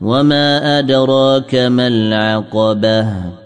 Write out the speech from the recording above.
وما ادراك ما العقبه